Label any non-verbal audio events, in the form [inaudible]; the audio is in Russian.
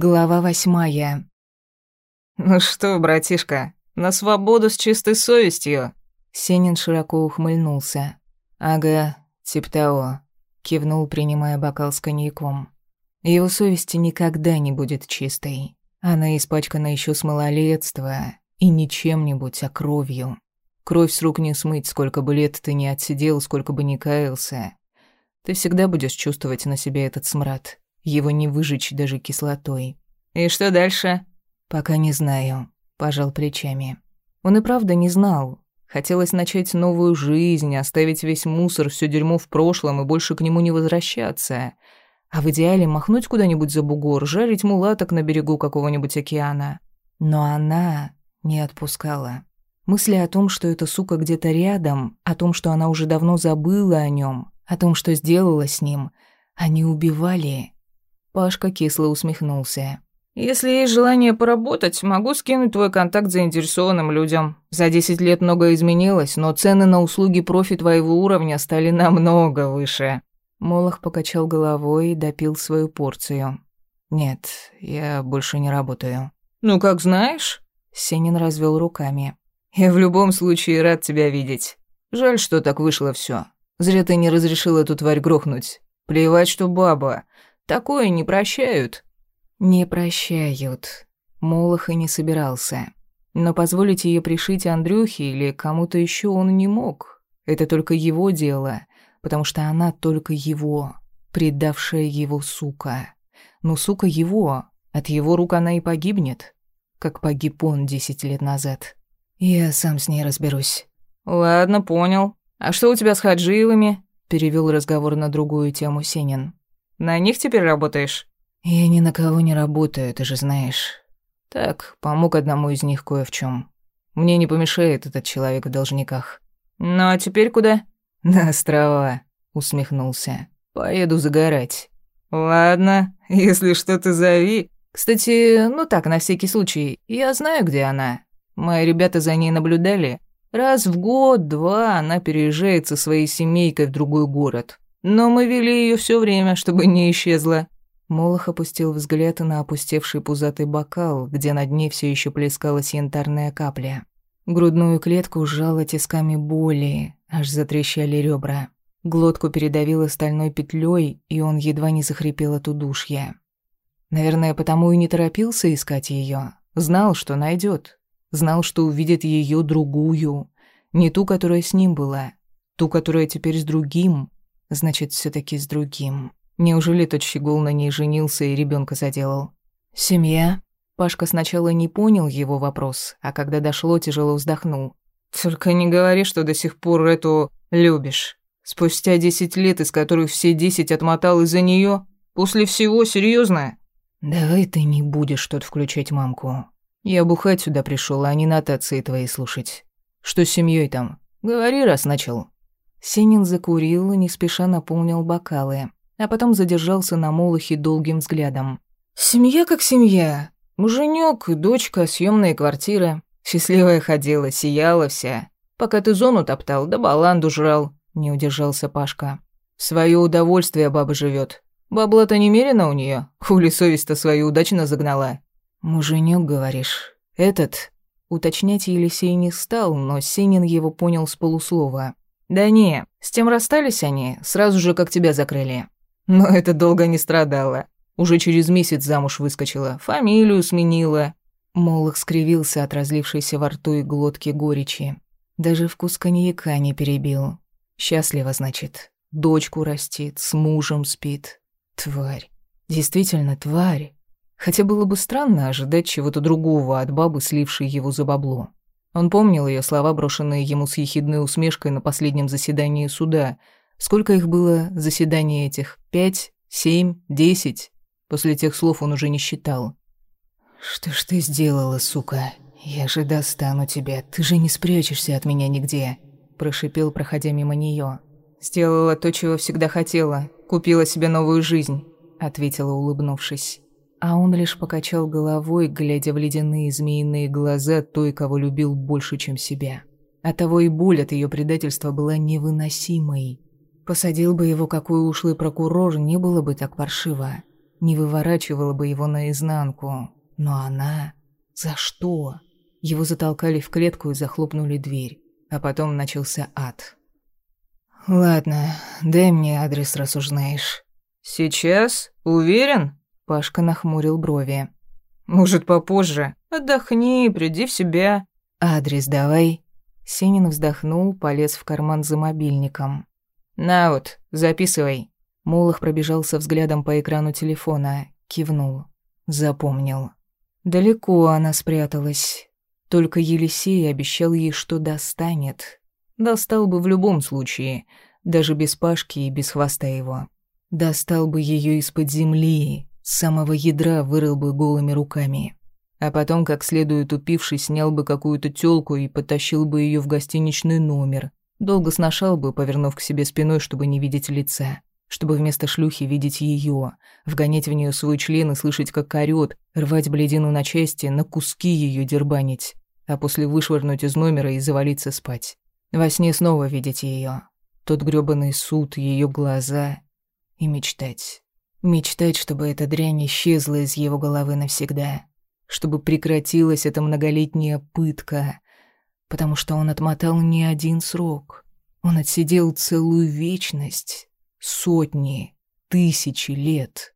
Глава восьмая. «Ну что, братишка, на свободу с чистой совестью?» Сенин широко ухмыльнулся. «Ага, тип того», — кивнул, принимая бокал с коньяком. Его совесть никогда не будет чистой. Она испачкана еще с малолетства, и не чем-нибудь, а кровью. Кровь с рук не смыть, сколько бы лет ты не отсидел, сколько бы не каялся. Ты всегда будешь чувствовать на себе этот смрад. Его не выжечь даже кислотой. «И что дальше?» «Пока не знаю», — пожал плечами. Он и правда не знал. Хотелось начать новую жизнь, оставить весь мусор, все дерьмо в прошлом и больше к нему не возвращаться. А в идеале махнуть куда-нибудь за бугор, жарить мулаток на берегу какого-нибудь океана. Но она не отпускала. Мысли о том, что эта сука где-то рядом, о том, что она уже давно забыла о нем, о том, что сделала с ним, они убивали Пашка кисло усмехнулся. «Если есть желание поработать, могу скинуть твой контакт заинтересованным людям. За 10 лет многое изменилось, но цены на услуги профи твоего уровня стали намного выше». Молох покачал головой и допил свою порцию. «Нет, я больше не работаю». «Ну, как знаешь?» Сенин развел руками. «Я в любом случае рад тебя видеть. Жаль, что так вышло все. Зря ты не разрешил эту тварь грохнуть. Плевать, что баба. Такое не прощают». «Не прощают». Молох и не собирался. Но позволить ее пришить Андрюхе или кому-то еще он не мог. Это только его дело, потому что она только его, предавшая его сука. Ну, сука его, от его рук она и погибнет, как погиб он десять лет назад. Я сам с ней разберусь. «Ладно, понял. А что у тебя с Хаджиевыми?» Перевел разговор на другую тему Сенин. На них теперь работаешь?» «Я ни на кого не работаю, ты же знаешь. Так, помог одному из них кое в чем. Мне не помешает этот человек в должниках». «Ну а теперь куда?» [laughs] «На острова», — усмехнулся. «Поеду загорать». «Ладно, [laughs] если что, то зови. Кстати, ну так, на всякий случай, я знаю, где она. Мои ребята за ней наблюдали. Раз в год-два она переезжает со своей семейкой в другой город. Но мы вели ее все время, чтобы не исчезла». Молох опустил взгляд на опустевший пузатый бокал, где на дне все еще плескалась янтарная капля. Грудную клетку сжало тисками боли, аж затрещали ребра. Глотку передавило стальной петлей, и он едва не захрипел от удушья. Наверное, потому и не торопился искать ее. Знал, что найдет. Знал, что увидит ее другую. Не ту, которая с ним была. Ту, которая теперь с другим. Значит, все таки с другим. Неужели тот щегол на ней женился и ребенка заделал? Семья? Пашка сначала не понял его вопрос, а когда дошло, тяжело вздохнул. «Только не говори, что до сих пор эту любишь. Спустя десять лет, из которых все десять отмотал из-за нее, после всего серьезно. «Давай ты не будешь тут включать мамку. Я бухать сюда пришел, а не нотации твои слушать. Что с семьей там? Говори, раз начал». Сенин закурил не спеша наполнил бокалы, а потом задержался на Молохе долгим взглядом. «Семья как семья. Муженек, дочка, съемные квартиры. Счастливая ходила, сияла вся. Пока ты зону топтал, да баланду жрал», — не удержался Пашка. «В своё удовольствие баба живет. Бабла-то немерено у нее. Хули совесть-то свою удачно загнала». «Муженек, говоришь? Этот?» Уточнять Елисей не стал, но Сенин его понял с полуслова. «Да не, с тем расстались они, сразу же как тебя закрыли. Но это долго не страдало. Уже через месяц замуж выскочила, фамилию сменила». Молох скривился от разлившейся во рту и глотки горечи. Даже вкус коньяка не перебил. Счастлива, значит. Дочку растит, с мужем спит. Тварь. Действительно, тварь. Хотя было бы странно ожидать чего-то другого от бабы, слившей его за бабло. Он помнил ее слова, брошенные ему с ехидной усмешкой на последнем заседании суда. Сколько их было заседаний этих? Пять? Семь? Десять? После тех слов он уже не считал. «Что ж ты сделала, сука? Я же достану тебя. Ты же не спрячешься от меня нигде», – прошипел, проходя мимо нее. «Сделала то, чего всегда хотела. Купила себе новую жизнь», – ответила, улыбнувшись. А он лишь покачал головой, глядя в ледяные змеиные глаза той, кого любил больше, чем себя. Оттого и боль от ее предательства была невыносимой. Посадил бы его какой ушлый прокурор, не было бы так паршиво. не выворачивала бы его наизнанку. Но она... За что? Его затолкали в клетку и захлопнули дверь. А потом начался ад. «Ладно, дай мне адрес, раз уж знаешь». «Сейчас? Уверен?» Пашка нахмурил брови. «Может, попозже? Отдохни, приди в себя». «Адрес давай». Сенин вздохнул, полез в карман за мобильником. «На вот, записывай». Молох пробежался взглядом по экрану телефона, кивнул. Запомнил. Далеко она спряталась. Только Елисей обещал ей, что достанет. Достал бы в любом случае, даже без Пашки и без хвоста его. Достал бы ее из-под земли, с самого ядра вырыл бы голыми руками. А потом, как следует упившись, снял бы какую-то тёлку и потащил бы ее в гостиничный номер. Долго сношал бы, повернув к себе спиной, чтобы не видеть лица. Чтобы вместо шлюхи видеть ее, вгонять в нее свой член и слышать, как орёт, рвать бледину на части, на куски ее дербанить, а после вышвырнуть из номера и завалиться спать. Во сне снова видеть ее, тот грёбаный суд, ее глаза и мечтать. Мечтать, чтобы эта дрянь исчезла из его головы навсегда. Чтобы прекратилась эта многолетняя пытка. Потому что он отмотал не один срок. Он отсидел целую вечность. Сотни, тысячи лет.